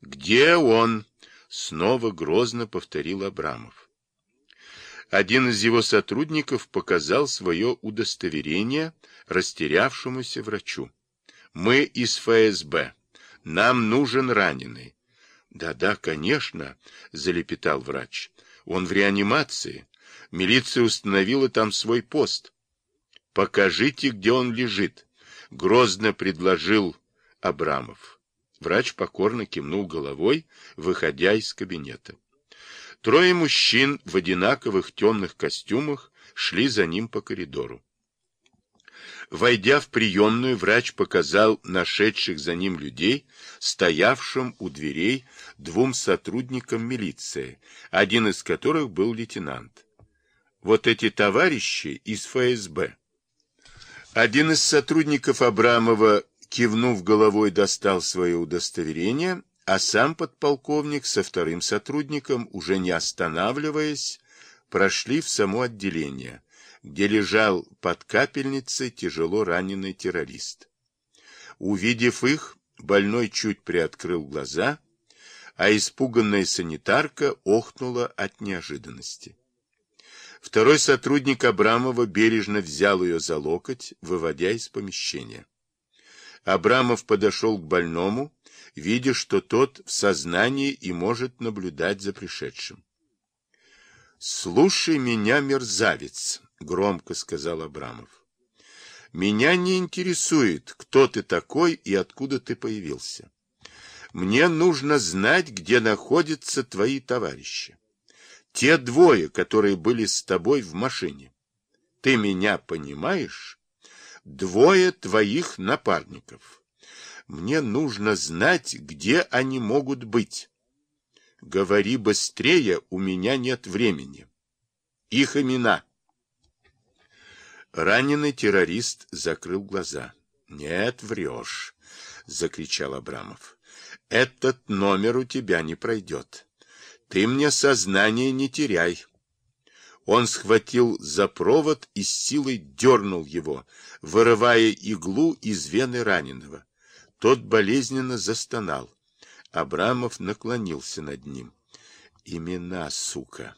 Где он? Снова грозно повторил Абрамов. Один из его сотрудников показал свое удостоверение растерявшемуся врачу. Мы из ФСБ. Нам нужен раненый. Да-да, конечно, залепетал врач. Он в реанимации. Милиция установила там свой пост. Покажите, где он лежит, грозно предложил Абрамов. Врач покорно кивнул головой, выходя из кабинета. Трое мужчин в одинаковых темных костюмах шли за ним по коридору. Войдя в приемную, врач показал нашедших за ним людей, стоявшим у дверей двум сотрудникам милиции, один из которых был лейтенант. Вот эти товарищи из ФСБ. Один из сотрудников Абрамова, кивнув головой, достал свое удостоверение, а сам подполковник со вторым сотрудником, уже не останавливаясь, прошли в само отделение где лежал под капельницей тяжело раненый террорист. Увидев их, больной чуть приоткрыл глаза, а испуганная санитарка охнула от неожиданности. Второй сотрудник Абрамова бережно взял ее за локоть, выводя из помещения. Абрамов подошел к больному, видя, что тот в сознании и может наблюдать за пришедшим. «Слушай меня, мерзавец!» — громко сказал Абрамов. «Меня не интересует, кто ты такой и откуда ты появился. Мне нужно знать, где находятся твои товарищи. Те двое, которые были с тобой в машине. Ты меня понимаешь? Двое твоих напарников. Мне нужно знать, где они могут быть. Говори быстрее, у меня нет времени. Их имена». Раненый террорист закрыл глаза. «Нет, врешь!» — закричал Абрамов. «Этот номер у тебя не пройдет. Ты мне сознание не теряй». Он схватил за провод и с силой дернул его, вырывая иглу из вены раненого. Тот болезненно застонал. Абрамов наклонился над ним. «Имена, сука!»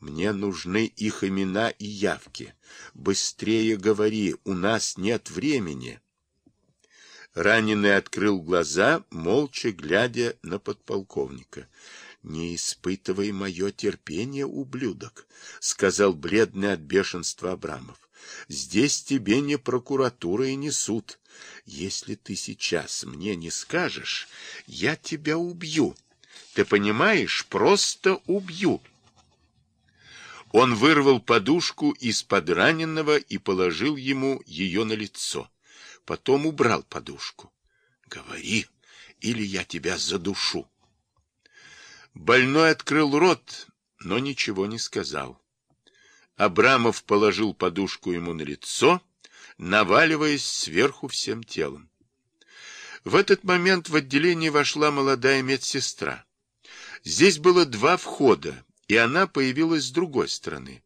Мне нужны их имена и явки. Быстрее говори, у нас нет времени. Раненый открыл глаза, молча глядя на подполковника. «Не испытывай мое терпение, ублюдок», — сказал бледный от бешенства Абрамов. «Здесь тебе не прокуратура и не суд. Если ты сейчас мне не скажешь, я тебя убью. Ты понимаешь, просто убью». Он вырвал подушку из-под раненого и положил ему ее на лицо. Потом убрал подушку. «Говори, или я тебя задушу». Больной открыл рот, но ничего не сказал. Абрамов положил подушку ему на лицо, наваливаясь сверху всем телом. В этот момент в отделение вошла молодая медсестра. Здесь было два входа, и она появилась с другой стороны.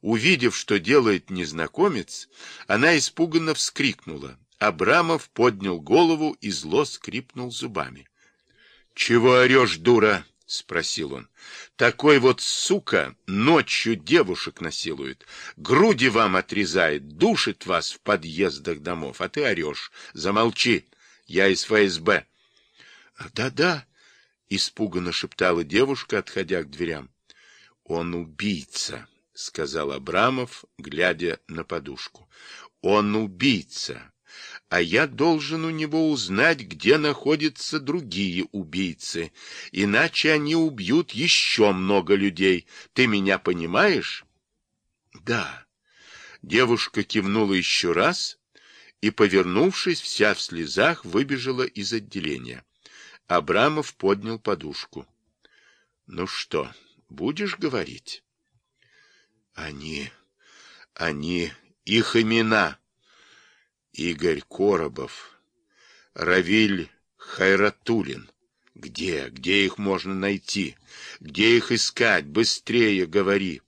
Увидев, что делает незнакомец, она испуганно вскрикнула. Абрамов поднял голову и зло скрипнул зубами. — Чего орешь, дура? — спросил он. — Такой вот сука ночью девушек насилует, груди вам отрезает, душит вас в подъездах домов, а ты орешь. Замолчи, я из ФСБ. «Да, — Да-да, — испуганно шептала девушка, отходя к дверям. Он убийца, сказал Абрамов, глядя на подушку. Он убийца, а я должен у него узнать, где находятся другие убийцы, иначе они убьют еще много людей. Ты меня понимаешь? Да. Девушка кивнула еще раз и, повернувшись, вся в слезах, выбежала из отделения. Абрамов поднял подушку. Ну что? Будешь говорить? Они, они, их имена. Игорь Коробов, Равиль Хайратулин. Где, где их можно найти? Где их искать? Быстрее говори.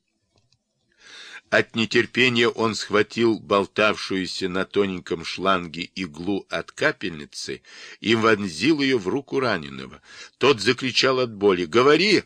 От нетерпения он схватил болтавшуюся на тоненьком шланге иглу от капельницы и вонзил ее в руку раненого. Тот закричал от боли. «Говори!»